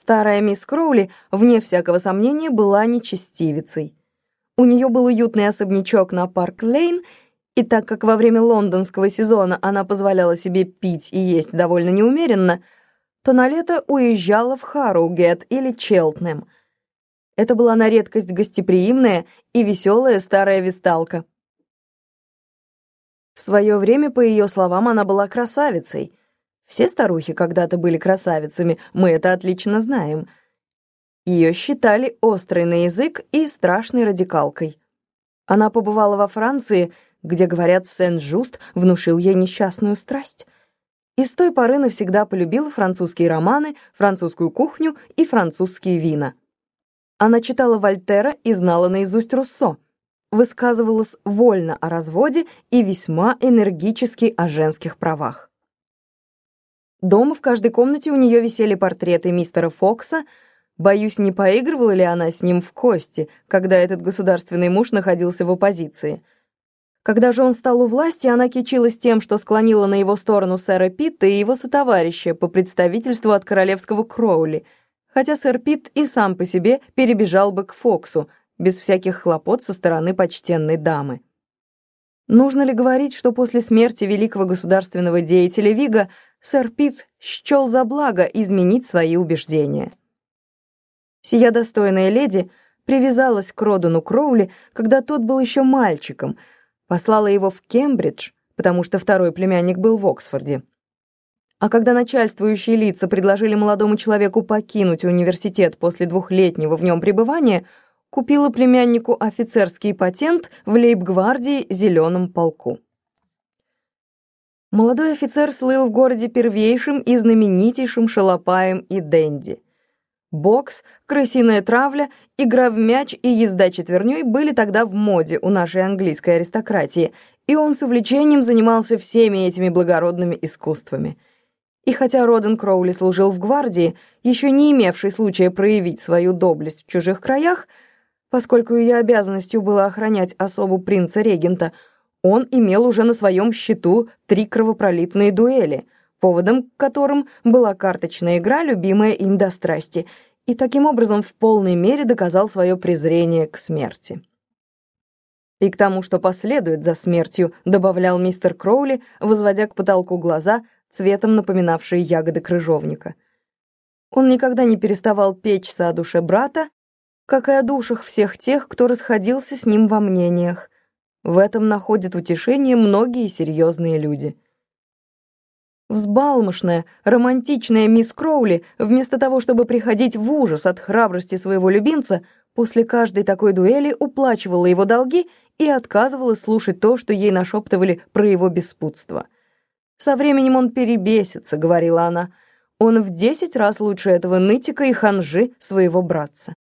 Старая мисс Кроули, вне всякого сомнения, была нечестивицей. У нее был уютный особнячок на Парк-Лейн, и так как во время лондонского сезона она позволяла себе пить и есть довольно неумеренно, то на лето уезжала в Харроугет или Челтнем. Это была на редкость гостеприимная и веселая старая весталка. В свое время, по ее словам, она была красавицей. Все старухи когда-то были красавицами, мы это отлично знаем. Ее считали острой на язык и страшной радикалкой. Она побывала во Франции, где, говорят, Сен-Жуст внушил ей несчастную страсть. И с той поры навсегда полюбила французские романы, французскую кухню и французские вина. Она читала Вольтера и знала наизусть Руссо — высказывалась вольно о разводе и весьма энергически о женских правах. Дома в каждой комнате у нее висели портреты мистера Фокса. Боюсь, не поигрывала ли она с ним в кости, когда этот государственный муж находился в оппозиции. Когда же он стал у власти, она кичилась тем, что склонила на его сторону сэра Питта и его сотоварища по представительству от королевского Кроули, хотя сэр Питт и сам по себе перебежал бы к Фоксу — без всяких хлопот со стороны почтенной дамы. Нужно ли говорить, что после смерти великого государственного деятеля Вига сэр Пит счел за благо изменить свои убеждения? Сия достойная леди привязалась к Родану Кроули, когда тот был еще мальчиком, послала его в Кембридж, потому что второй племянник был в Оксфорде. А когда начальствующие лица предложили молодому человеку покинуть университет после двухлетнего в нем пребывания, купила племяннику офицерский патент в лейб-гвардии «Зеленом полку». Молодой офицер слыл в городе первейшим и знаменитейшим шалопаем и денди. Бокс, крысиная травля, игра в мяч и езда четверней были тогда в моде у нашей английской аристократии, и он с увлечением занимался всеми этими благородными искусствами. И хотя Роден Кроули служил в гвардии, еще не имевший случая проявить свою доблесть в чужих краях, Поскольку ее обязанностью было охранять особу принца-регента, он имел уже на своем счету три кровопролитные дуэли, поводом к которым была карточная игра, любимая им до страсти, и таким образом в полной мере доказал свое презрение к смерти. И к тому, что последует за смертью, добавлял мистер Кроули, возводя к потолку глаза, цветом напоминавшие ягоды крыжовника. Он никогда не переставал печься о душе брата, как и о душах всех тех, кто расходился с ним во мнениях. В этом находят утешение многие серьезные люди. Взбалмошная, романтичная мисс Кроули, вместо того, чтобы приходить в ужас от храбрости своего любимца, после каждой такой дуэли уплачивала его долги и отказывалась слушать то, что ей нашептывали про его беспутство. «Со временем он перебесится», — говорила она. «Он в десять раз лучше этого нытика и ханжи своего братца».